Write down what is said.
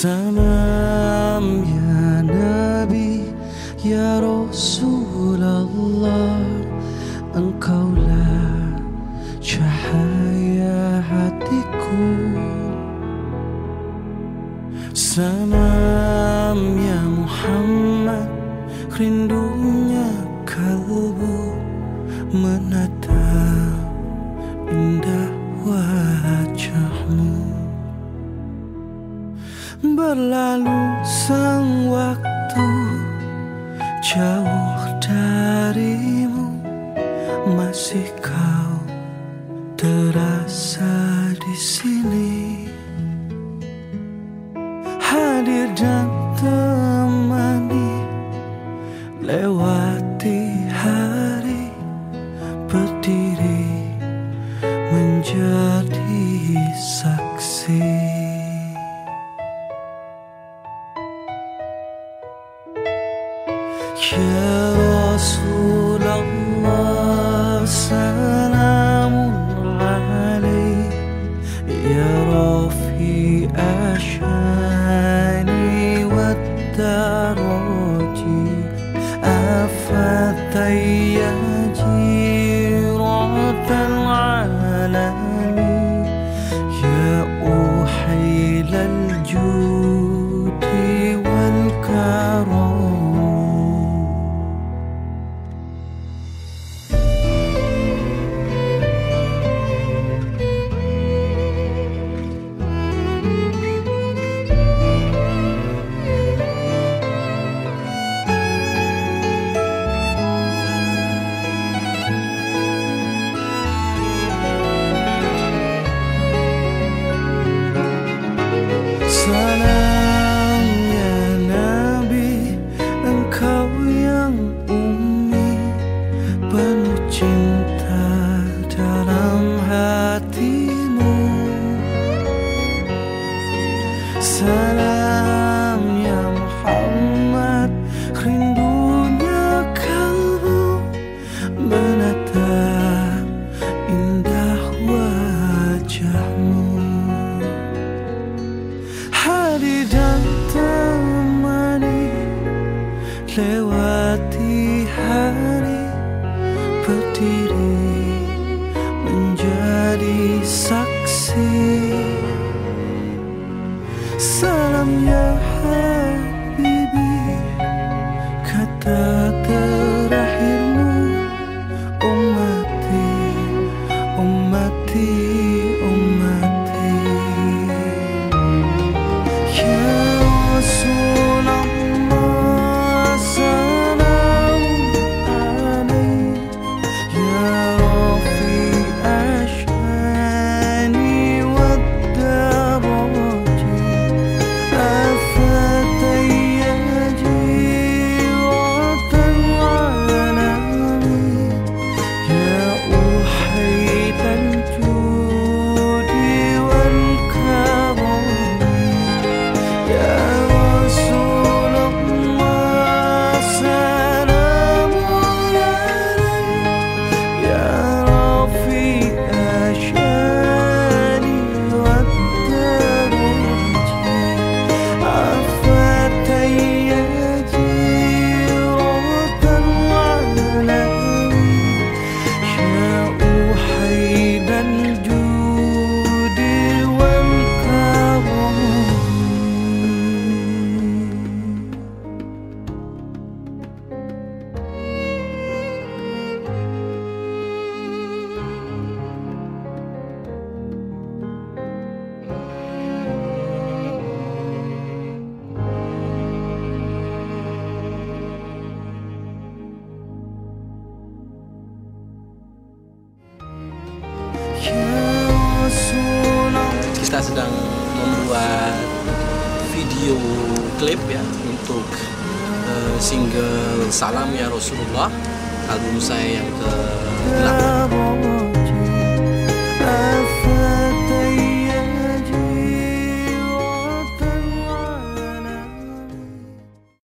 Salam ya Nabi ya Rasulullah Engkaulah cahaya hatiku. Salam ya Muhammad rindunya kalbu menatap indah wajahmu Berlalu sang waktu jauh darimu Masih kau terasa di sini Ya Rasulullah Salam ya Habibi Kata terakhirmu Ummati, ummati, sedang membuat video klip ya untuk eh, single Salam ya Rasulullah album saya yang ke-8